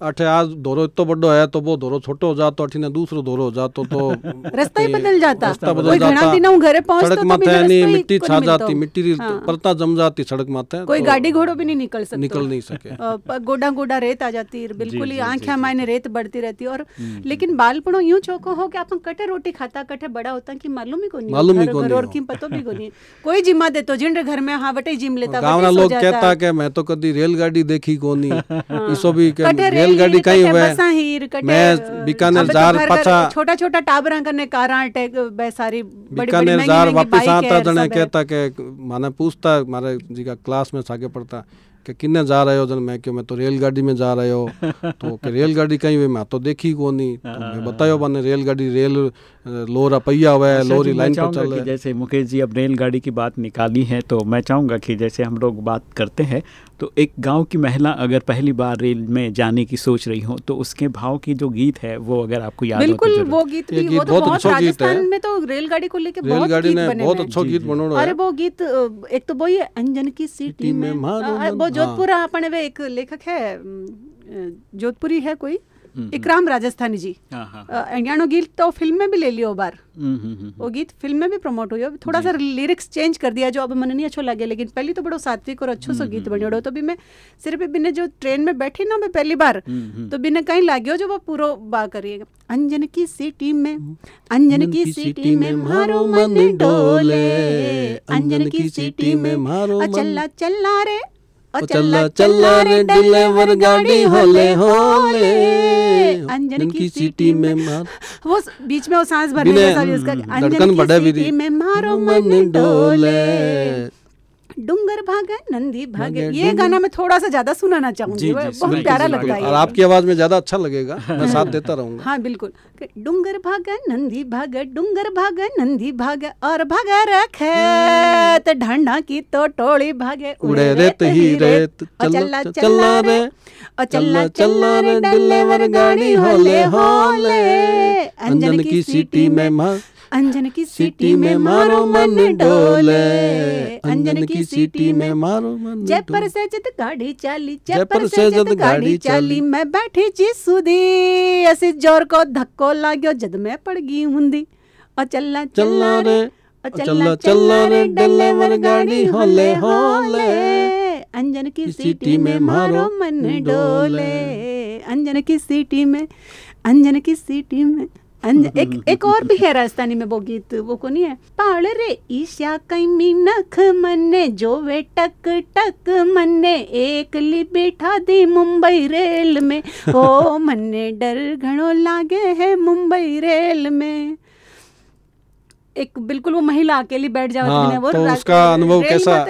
C: अठे आज धोरो इतो बड़ो है तो वो धोरो छोटो हो जातो अठीने दूसरो धोरो हो जातो तो
B: रास्ता ही बदल जाता।
C: रास्ता बदल
B: कोई घना
C: जाता।
B: दिन हूँ घरे पहुंचतो
C: सड़क
B: तो
C: माथे
B: बिना
C: यानी
B: रास्ता ही
C: मिट्टी छा जाती मिट्टी री
B: हाँ।
C: परता जम जाती सड़क माथे
B: कोई
C: तो
B: गाड़ी घोड़ो भी नहीं निकल सकता।
C: निकल नहीं सके।
B: गोडा गोडा रेत आ जाती है बिल्कुल ही आँखें मायने रेत बढ़ती रहती है और लेकिन बालपणो यूँ चौको हो कि अपन कटे रोटी खाता कटे बड़ा होता कि मालूम ही को नहीं
C: मालूम ही
B: घर-
C: को नहीं
B: और की पतो भी को नहीं कोई जिम्मा दे तो जिंड घर में हाँ बटे जिम लेता
C: गाँव लोग कहता के मैं तो कदी रेलगाड़ी देखी कोनी। इसो भी के
B: कटे
C: कहीं
B: कटे
C: हुए मैं बीकानेर
B: तो
C: जार
B: घर
C: पाछा
B: छोटा छोटा टाबरा करने कारा टेक बे सारी बड़ी बड़ी
C: बीकानेर जार वापस आता जने कहता के माने पूछता मारे जी का क्लास में सागे पढ़ता। कि किन्ने जा रहे हो? जन मैं क्यों मैं तो रेलगाड़ी में जा रहे हो। तो कि रेलगाड़ी कहीं हुई मैं तो देखी को नहीं तो मैं बतायो बने रेलगाड़ी रेल लोरा पहिया हुआ है
A: अच्छा
C: लोरी लाइन पर चल
A: कि
C: रहा है।
A: जैसे मुकेश जी अब रेलगाड़ी की बात निकाली है तो मैं चाहूँगा कि जैसे हम लोग बात करते हैं तो एक गाँव की महिला अगर पहली बार रेल में जाने की सोच रही हो तो उसके भाव की जो गीत है वो अगर आपको याद हो तो
B: बिल्कुल वो गीत भी
C: गीत
B: वो तो
C: बहुत अच्छा गीत है।
B: राजस्थान में तो रेलगाड़ी को लेके बहुत गीत बने
C: बहुत अच्छा गीत बनोड़ो है।
B: अरे वो गीत एक तो वही है अंजन की सिटी
C: में मारो
B: वो
C: हाँ।
B: जोधपुर अपने वे एक लेखक है जोधपुरी है कोई?
A: हम्म,
B: इकराम राजस्थानी जी।
A: हाँ हाँ।
B: अ, अंजानो गीत तो फ़िल्म में भी ले लियो बार।
A: हम्म, हम्म, हम्म,
B: वो गीत फ़िल्म में भी प्रमोट हुई थोड़ा सा लिरिक्स चेंज कर दिया जो अब मन नहीं अच्छो लगे लेकिन पहले तो बड़ो सात्विक और अच्छो सो गीत बनियोड़ो तो भी मैं सिर्फ़ बिने जो ट्रेन में बैठी ना मैं पहली बार तो बिने कहीं लाग्यो जो वो पूरो बा करिएगा अंजन की सिटी में अंजन की सिटी में मारो मन डोले। अंजन की सिटी में
C: मारो
B: चल्ला चल्ला रे।
C: ओ चल्ला चल्ला रे डिलीवर गाड़ी होले होले
B: अंजन की सिटी में
C: मार।
B: वो बीच में वो सांस भरने
C: बिने,
B: जैसा भी उसका
C: हम्म,
B: अंजन की सिटी में मारो मन डोले। डुंगर भागे नंदी भागे
C: भागे,
B: ये गाना मैं थोड़ा सा ज़्यादा सुनाना चाहूँगी बहुत प्यारा
A: सुनाइए।
B: लगता है।
C: और आपकी आवाज़ में ज़्यादा अच्छा लगेगा मैं साथ देता रहूँगा।
B: हाँ बिल्कुल। डुंगर भागे नंदी भागे डुंगर भागे नंदी भागे और भागे रखे तो ढंडा की तो टोली भागे
C: उड़े रेत ही रेत चल्ला रे
B: और चल्ला चल्ला रे डलेवर गाड़ी होले होले
C: अंजन की सिटी में मार
B: अंजन की सिटी में मारो मन डोले। अंजन की सिटी में
C: मारो मन
B: जयपुर से जद गाड़ी चाली
C: जयपुर से जद
B: गाड़ी चाली। मैं बैठी जी सुधी ऐसे ज़ोर को धक्को लाग्यो जद मैं पड़ गई हुंदी। और चलना
C: चल्ला रे
B: और
C: चल्ला चल्ला रे डलेवर गाड़ी होले होले
B: अंजन की सीटी में मारो मन डोले। अंजन की सीटी में अंजन की सीटी में अंज, एक एक और भी है राजस्थानी में वो गीत वो को नहीं है पाड़ रे ईशा कई मीनख मन्ने जो वे टक टक मन्ने एक ली बैठा दी मुंबई रेल में ओ मन्ने डर घणो लागे है मुंबई रेल में एक बिल्कुल वो महिला अकेली बैठ जावत
C: हाँ,
B: वो
C: तो उसका अनुभव कैसा?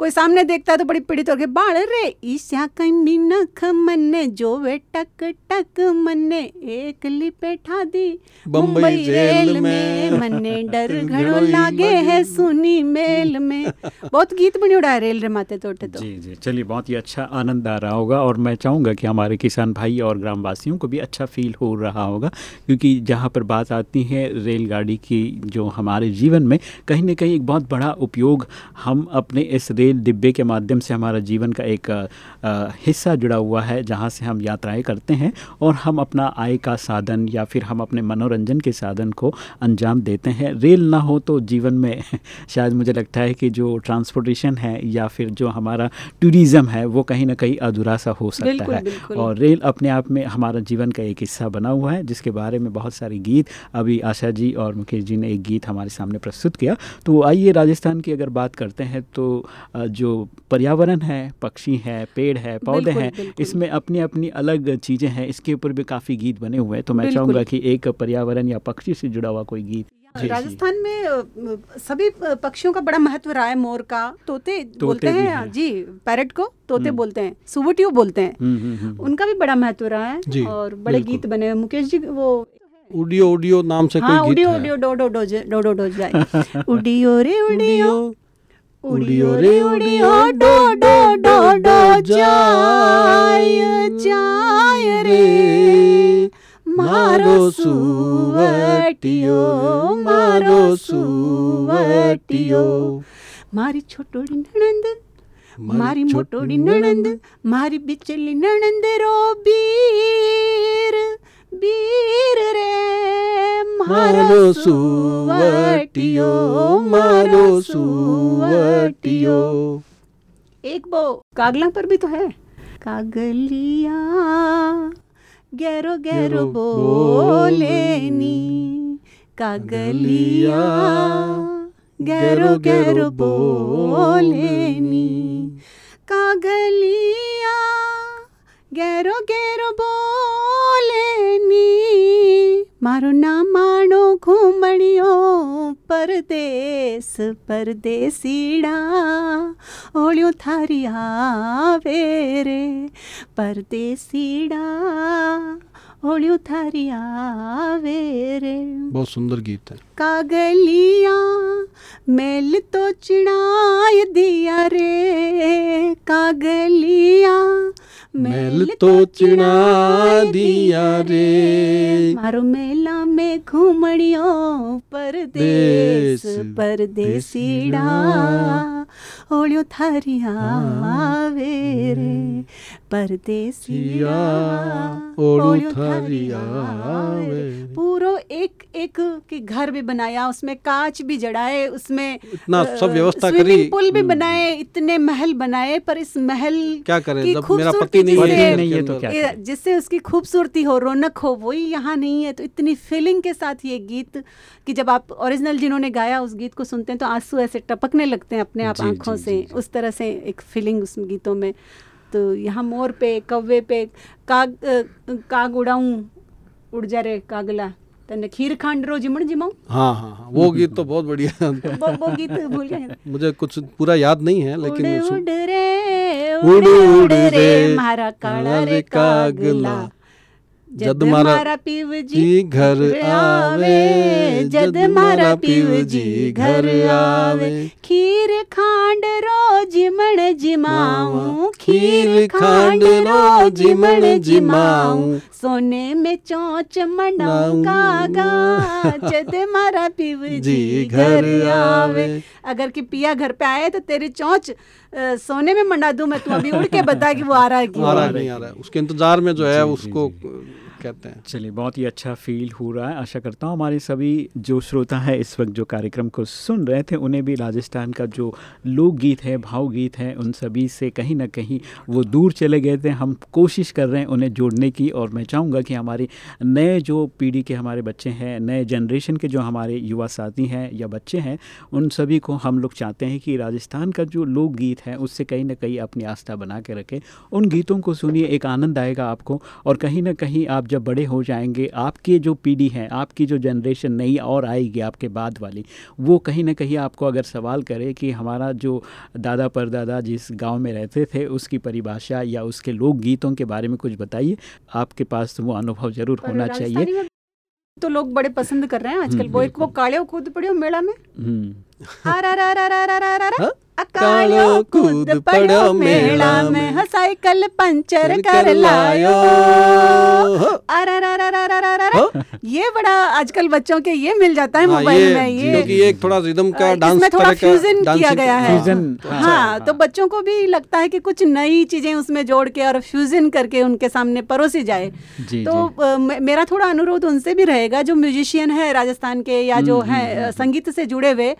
B: कोई सामने देखता है तो बड़ी पीड़ित होके बाढ़ रे ईशा कहीं नख मन्ने जो वे टक टक मन्ने एक ली बैठा दी
C: बम्बई रेल में.
B: मन्ने डर घणो लागे है सुनी मेल में। बहुत गीत बनी उड़ा है रेल रे माते तो तो।
A: जी जी चलिए बहुत ही अच्छा आनंद आ रहा होगा और मैं चाहूँगा कि हमारे किसान भाई और ग्रामवासियों को भी अच्छा फील हो रहा होगा क्योंकि जहाँ पर बात आती है रेलगाड़ी की जो हमारे जीवन में कहीं ना कहीं एक बहुत बड़ा उपयोग हम अपने इस रेल डिब्बे के माध्यम से हमारा जीवन का एक हिस्सा जुड़ा हुआ है जहाँ से हम यात्राएँ करते हैं और हम अपना आय का साधन या फिर हम अपने मनोरंजन के साधन को अंजाम देते हैं। रेल ना हो तो जीवन में शायद मुझे लगता है कि जो ट्रांसपोर्टेशन है या फिर जो हमारा टूरिज़्म है वो कहीं ना कहीं अधूरा सा हो सकता
B: बिल्कुल,
A: है।
B: बिल्कुल।
A: और रेल अपने आप में हमारा जीवन का एक हिस्सा बना हुआ है जिसके बारे में बहुत सारे गीत अभी आशा जी और मुकेश जी ने एक गीत हमारे सामने प्रस्तुत किया। तो आइए राजस्थान की अगर बात करते हैं तो जो पर्यावरण है पक्षी है पेड़ है पौधे हैं इसमें अपनी अपनी अलग चीज़ें हैं इसके ऊपर भी काफ़ी गीत बने हुए हैं तो मैं। चाहूँगा कि एक पर्यावरण या पक्षी से जुड़ा हुआ कोई गीत।
B: राजस्थान में सभी पक्षियों का बड़ा महत्व रहा है मोर का तोते तोते
A: बोलते
B: हैं
A: हैं।
B: जी पैरट को तोते बोलते हैं सुवटियो बोलते हैं
A: हम्म, हम्म, हम्म।
B: उनका भी बड़ा महत्व रहा है और बड़े गीत बने हैं मुकेश जी वो
C: उडियो उडियो नाम से
B: हाँ
C: कोई गीत
B: उडियो
C: है
B: उडियो डो डो डो डो डो डो जाए उडियो रे उडियो उडियो रे उडियो डो डो डो डो जाय जाय रे। मारो सुवटियो मारो सुवटियो। मारी छोटोड़ी नणंद मारी मोटोड़ी नणंद मारी बिचली नणंद रो बीर बीर रे मारो सुवटियो मारो सुवटियो। एक वो कागला पर भी तो है। कागलिया गैरो गैरो
C: गैरो
B: बोलेनी। कागलिया गैरो गैरो बोलेनी। कागलिया ગેરો ગેરો બોલેની મારું નામ માણો ઘૂમણિયો પરદેશ પરદેસીડા ઓળ્યું થારી આવે રે પરદેસીડા ઓળ્યું થારી આવે રે
C: બહુ સુંદર ગીત હે
B: કાગલિયા મેલ તો ચિણાય દિયા રે કાગલિયા
C: मैल तो चिड़ा दिया रे।
B: मारो मेला में घूमियो परदेश
C: देश
B: परदेसीड़ा ओलियो थारिया आवे रे।
C: वे।
B: पूरो एक एक के घर भी बनाया उसमें कांच भी जड़ाए उसमें
C: इतना सब व्यवस्था करी।
B: पूल भी
C: हम्म।
B: बनाए इतने महल बनाए पर इस महल
C: क्या करें
B: की
C: जब मेरा पति नहीं है
A: नहीं है तो क्या
B: जिससे उसकी खूबसूरती हो रौनक हो वही यहाँ नहीं है तो इतनी फीलिंग के साथ ये गीत कि जब आप ओरिजिनल जिन्होंने गाया उस गीत को सुनते हैं तो आँसू ऐसे टपकने लगते हैं अपने आप आँखों से। उस तरह से एक फीलिंग उस गीतों में तो यहाँ मोर पे कौवे पे काग काग उड़ाऊं उड़ जा रे कागला। तने खीर खांड रो जिमण जिमाऊं?
C: हाँ हाँ हाँ वो गीत तो बहुत बढ़िया है।
B: वो वो गीत भूल गए
C: मुझे कुछ पूरा याद नहीं है लेकिन
B: उड़ उड़ रे
C: उड़ उड़
B: रे मारा काला रे कागला। जद मारा पीव जी
C: घर आवे
B: जद मारा पीव जी घर आवे। खीर खांड रो जिमण जिमाऊं खीर खांड रो जिमण जिमाऊं। सोने में चोंच मनाऊं कागा जद मारा पीव जी घर आवे। अगर कि पिया घर पे आए तो तेरी चोंच सोने में मंडा दूँ मैं तू अभी उड़ के बता कि वो आ रहा है कि
C: आ रहा
B: नहीं।
C: नहीं आ रहा है। उसके इंतज़ार में जो है उसको कहते हैं।
A: चलिए, बहुत ही अच्छा फील हो रहा है। आशा करता हूँ हमारे सभी जो श्रोता है इस वक्त जो कार्यक्रम को सुन रहे थे, उन्हें भी राजस्थान का जो लोकगीत है, भावगीत है, उन सभी से कहीं ना कहीं वो दूर चले गए थे। हम कोशिश कर रहे हैं उन्हें जोड़ने की और मैं चाहूँगा कि हमारे नए जो पीढ़ी के हमारे बच्चे हैं, नए जनरेशन के जो हमारे युवा साथी हैं या बच्चे हैं, उन सभी को हम लोग चाहते हैं कि राजस्थान का जो लोकगीत है, उससे कहीं ना कहीं अपनी आस्था बना के रखें। उन गीतों को सुनिए, एक आनंद आएगा आपको और कहीं ना कहीं आप जब बड़े हो जाएँगे आपकी जो पीढ़ी है आपकी जो जनरेशन नई और आएगी आपके बाद वाली वो कहीं ना कहीं आपको अगर सवाल करे कि हमारा जो दादा परदादा जिस गाँव में रहते थे उसकी परिभाषा या उसके लोक गीतों के बारे में कुछ बताइए। आपके पास तो वो अनुभव ज़रूर होना चाहिए।
B: तो लोग बड़े पसंद कर रहे हैं आजकल।
A: हम्म,
B: वो एक वो काले खुद पड़े हो मेला में? अकालो कूद पड़ो मेला में हाँ साइकिल पंचर कर लायो। ये बड़ा आजकल बच्चों के ये मिल जाता है
C: हाँ,
B: मोबाइल में ये
C: क्योंकि एक थोड़ा रिदम का डांस
B: थोड़ा फ्यूजन किया गया है।
C: हाँ, अच्छा,
A: हाँ,
B: हाँ तो बच्चों को भी लगता है कि कुछ नई चीज़ें उसमें जोड़ के और फ्यूजन करके उनके सामने परोसी जाए। तो मेरा थोड़ा अनुरोध उनसे भी रहेगा जो म्यूजिशियन है राजस्थान के या जो
A: हम्म,
B: है हम्म, हम्म। संगीत से जुड़े हुए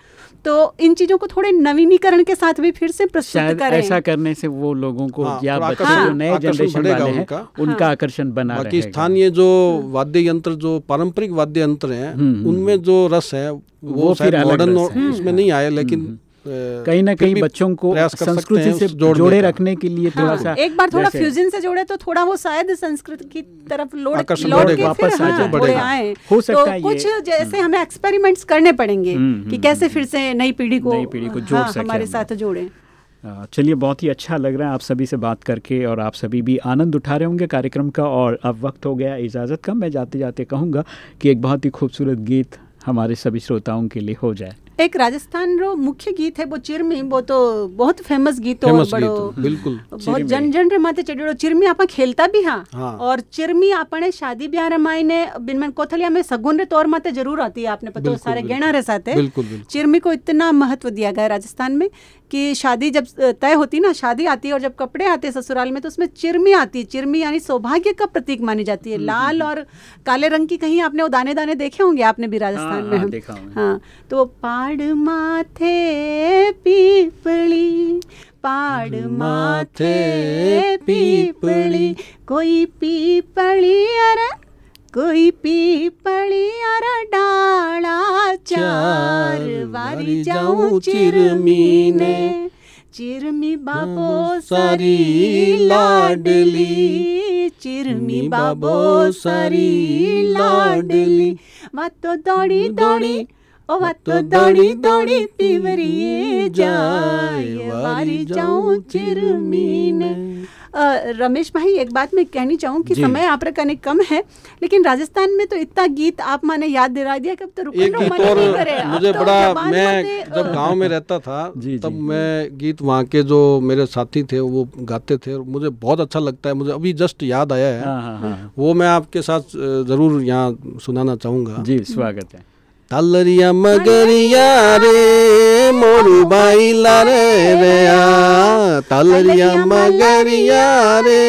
B: तो इन चीज़ों को थोड़े नवीनीकरण के साथ भी फिर से प्रस्तुत करें।
A: ऐसा करने से वो लोगों को
C: हाँ,
A: या बच्चे जो नए जनरेशन वाले हैं
C: उनका।
A: उनका
B: हाँ।
A: आकर्षण बना
C: बाकी स्थानीय जो वाद्य यंत्र जो पारंपरिक वाद्य यंत्र हैं
A: हम्म, हम्म,
C: उनमें जो रस है
A: वो
C: वो
A: फिर
C: मॉडर्न उसमें नहीं आया लेकिन
A: हम्म,
C: अ,
A: कहीं ना कहीं बच्चों को संस्कृति से जोड़े रखने के लिए थोड़ा
B: हाँ,
A: सा
B: एक बार थोड़ा फ्यूजन से जोड़े तो थोड़ा वो शायद संस्कृत की तरफ़
C: आकर्षण
B: लौट के फिर
A: वापस
B: हाँ,
A: जाए,
B: थोड़े
C: बढ़ेगा।
B: आए।
A: हो सकता
B: तो
A: है
B: कुछ जैसे हमें एक्सपेरिमेंट्स करने पड़ेंगे
A: हम्म,
B: कि
A: हम्म,
B: कैसे फिर से नई पीढ़ी को
A: नई पीढ़ी को जोड़
B: हाँ, हमारे साथ जोड़े।
A: चलिए बहुत ही अच्छा लग रहा है आप सभी से बात करके और आप सभी भी आनंद उठा रहे होंगे कार्यक्रम का और अब वक्त हो गया इजाज़त का मैं जाते जाते कहूँगा कि एक बहुत ही खूबसूरत गीत हमारे सभी श्रोताओं के लिए हो जाए।
B: एक राजस्थान रो मुख्य गीत है वो चिरमी वो तो बहुत फ़ेमस गीत और बड़ो
C: बिल्कुल
B: बहुत जन जन रे माते चढ़ियो चिरमी आपा खेलता भी हाँ
C: हाँ।
B: और चिरमी आपने शादी ब्याह रे मायने बिन मन कोथलिया में सगुन रे तौर माते ज़रूर आती है आपने पता सारे। गहना रे साथे। चिरमी को इतना महत्व दिया गया राजस्थान में। कि शादी जब तय होती ना शादी आती है और जब कपड़े आते हैं ससुराल में तो उसमें चिरमी आती है। चिरमी यानी सौभाग्य का प्रतीक मानी जाती है। लाल और काले रंग की कहीं आपने वो दाने दाने देखे होंगे आपने भी राजस्थान
A: हाँ,
B: में?
A: हाँ,
B: हम
A: हाँ।
B: तो पाड़ माथे पीपली पाड़ माथे पीपली। कोई पीपली अरे कोई पीपली अरे डाला चार वारी जाऊँ चिरमी ने चिरमी बाबो
C: सारी लाडली।
B: चिरमी बाबो सारी लाडली।
C: लाडली
B: तो दौड़ी दौड़ी दौड़ी दौड़ी पिवरिए जाए वारी जाऊँ चिरमीन रमेश भाई एक बात मैं कहनी चाहूँ कि समय आप रखने कम है लेकिन राजस्थान में तो इतना गीत आप माने याद दिला दिया कि अब तो रुकने
C: एक गीत और
B: नहीं करे।
C: मुझे
B: तो
C: बड़ा मैं जब गाँव में रहता था
A: जी,
C: तब
A: जी।
C: मैं गीत वहाँ के जो मेरे साथी थे वो गाते थे और मुझे बहुत अच्छा लगता है मुझे अभी जस्ट याद आया है।
A: हाँ हाँ हाँ
C: वो मैं आपके साथ ज़रूर यहाँ सुनाना चाहूँगा।
A: जी स्वागत है।
C: तालरिया मगरिया रे मोरू बाई लारे रे तालरिया मगरिया रे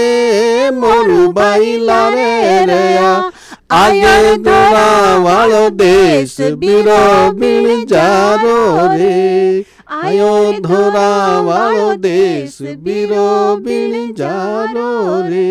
C: मोरू लारे रे आगे दोरा वालो देश बिरो बिन जारो रे आयो धोरा वालो देश बिरो बिन जारो रे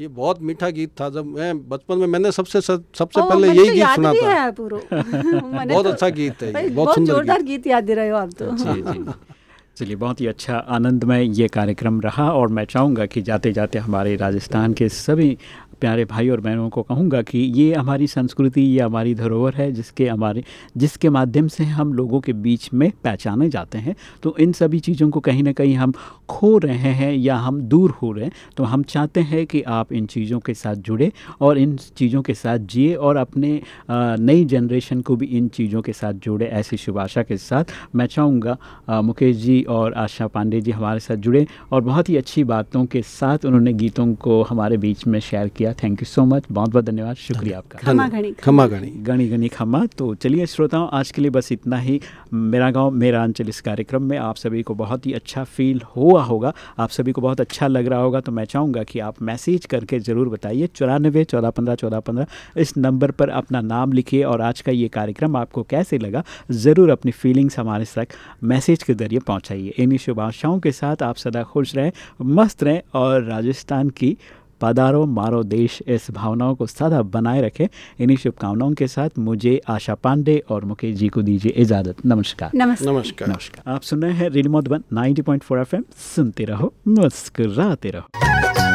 C: ये बहुत मीठा गीत था जब मैं बचपन में मैंने सबसे सबसे
B: ओ,
C: पहले यही
B: तो
C: गीत सुना था।
B: है
C: बहुत
B: तो-
C: अच्छा गीत है बहुत
B: जोरदार
C: गीत।
B: गीत याद दे रहे हो आप तो।
A: जी जी चलिए बहुत ही अच्छा आनंदमय ये कार्यक्रम रहा और मैं चाहूँगा कि जाते जाते हमारे राजस्थान के सभी प्यारे भाई और बहनों को कहूँगा कि ये हमारी संस्कृति, ये हमारी धरोहर है, जिसके हमारे, जिसके माध्यम से हम लोगों के बीच में पहचाने जाते हैं। तो इन सभी चीज़ों को कहीं ना कहीं हम खो रहे हैं या हम दूर हो रहे हैं तो हम चाहते हैं कि आप इन चीज़ों के साथ जुड़े और इन चीज़ों के साथ जिए और अपने नई जनरेशन को भी इन चीज़ों के साथ जोड़े। ऐसी शुभ आशा के साथ मैं चाहूँगा मुकेश जी और आशा पांडे जी हमारे साथ जुड़े और बहुत ही अच्छी बातों के साथ उन्होंने गीतों को हमारे बीच में शेयर किया। थैंक यू सो मच बहुत बहुत धन्यवाद। शुक्रिया आपका।
B: खमा घड़ी।
C: खमा गणी
A: गणी गणी खमा। तो चलिए श्रोताओं आज के लिए बस इतना ही। मेरा गाँव मेरा अंचल इस कार्यक्रम में आप सभी को बहुत ही अच्छा फील हुआ होगा। आप सभी को बहुत अच्छा लग रहा होगा। तो मैं चाहूँगा कि आप मैसेज करके ज़रूर बताइए। चौरानबे चौदह पंद्रह चौदह पंद्रह इस नंबर पर अपना नाम लिखिए और आज का ये कार्यक्रम आपको कैसे लगा ज़रूर अपनी फीलिंग्स हमारे तक मैसेज के ज़रिए पहुँचाइए। इन्हीं शुभ आशाओं के साथ आप सदा खुश रहें मस्त रहें और राजस्थान की पधारो मारो देश इस भावनाओं को सदा बनाए रखे। इन्हीं शुभकामनाओं के साथ मुझे आशा पांडे और मुकेश जी को दीजिए इजाज़त। नमस्कार।
C: नमस्कार।
A: नमस्कार। आप सुन रहे हैं रेडियो मधुबन 90.4 एफएम सुनते रहो मुस्कुराते रहो।